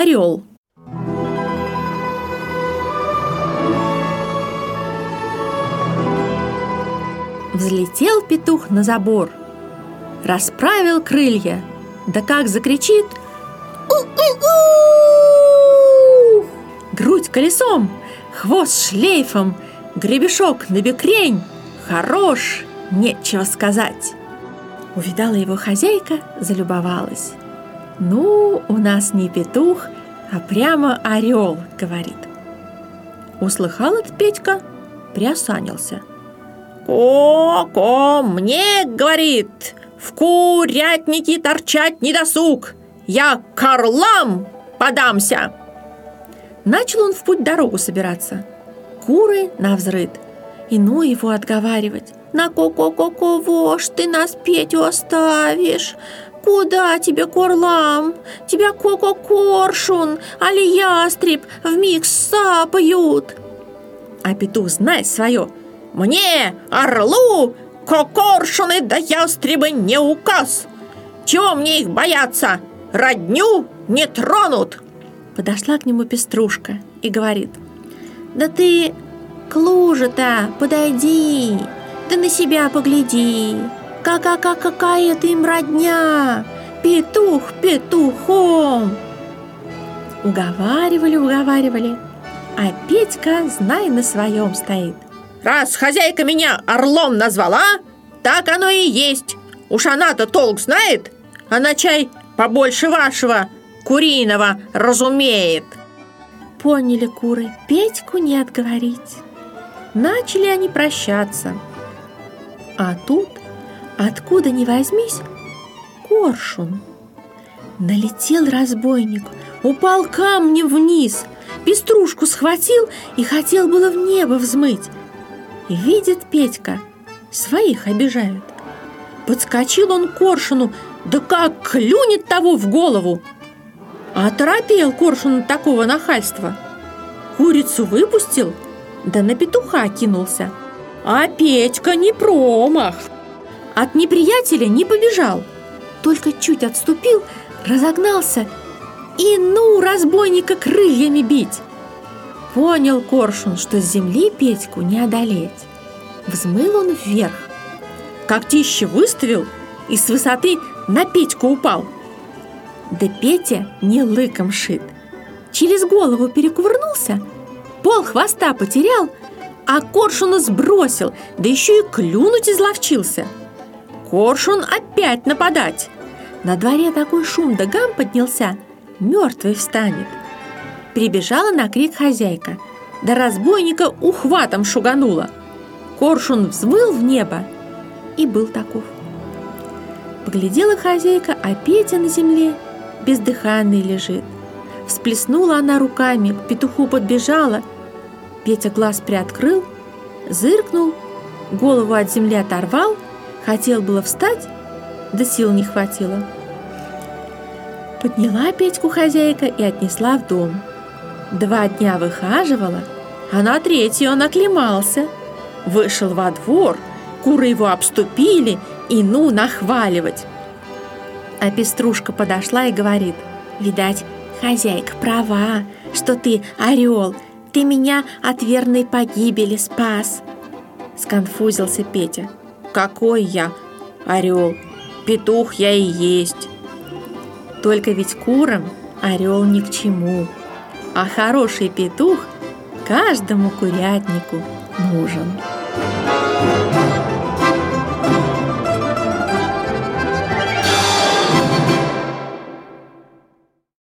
орел. Взлетел петух на забор, расправил крылья, да как закричит У-у-у! Грудь колесом, хвост шлейфом, гребешок на бекрень, хорош, нечего сказать. Увидала его хозяйка, залюбовалась. «Ну, у нас не петух, а прямо орел», — говорит. Услыхал этот Петька, приосанился. «Ко-ко, мне, — говорит, — в курятнике торчать не досуг, я к подамся!» Начал он в путь дорогу собираться. Куры на взрыд. И ну его отговаривать. «На ко-ко-ко-ко, ж ты нас Петю оставишь? Куда тебе корлам? Тебя коко-коршун, али ястреб вмиг сапают!» А петух знает свое. «Мне, орлу, кокоршуны да ястребы не указ! Чего мне их бояться? Родню не тронут!» Подошла к нему пеструшка и говорит. «Да ты к луже-то подойди, да на себя погляди!» Какая ты им родня! Петух петухом!» Уговаривали, уговаривали, а Петька, знай, на своем стоит. «Раз хозяйка меня орлом назвала, так оно и есть. Уж она-то толк знает, она чай побольше вашего куриного разумеет». Поняли куры, Петьку не отговорить. Начали они прощаться. А тут Откуда ни возьмись, коршун. Налетел разбойник, упал камнем вниз, пеструшку схватил и хотел было в небо взмыть. И видит Петька, своих обижают. Подскочил он к коршуну, да как клюнет того в голову. Оторопел коршун от такого нахальства. Курицу выпустил, да на петуха кинулся. А Петька не промах. От неприятеля не побежал, только чуть отступил, разогнался и ну разбойника крыльями бить. Понял Коршун, что с земли Петьку не одолеть. Взмыл он вверх. Когтище выставил и с высоты на Петьку упал. Да Петя не лыком шит. Через голову перекувырнулся, пол хвоста потерял, а коршуна сбросил, да еще и клюнуть изловчился – Коршун опять нападать. На дворе такой шум да гам поднялся, мертвый встанет. Прибежала на крик хозяйка, да разбойника ухватом шуганула. Коршун взмыл в небо и был таков. Поглядела хозяйка, а Петя на земле бездыханный лежит. Всплеснула она руками, к петуху подбежала. Петя глаз приоткрыл, зыркнул, голову от земли оторвал – Хотел было встать, да сил не хватило. Подняла Петьку хозяйка и отнесла в дом. Два дня выхаживала, а на третий он оклемался. Вышел во двор, куры его обступили и ну нахваливать. А пеструшка подошла и говорит, «Видать, хозяйка права, что ты орел, ты меня от верной погибели спас!» Сконфузился Петя какой я орел? Петух я и есть. Только ведь курам орел ни к чему, а хороший петух каждому курятнику нужен.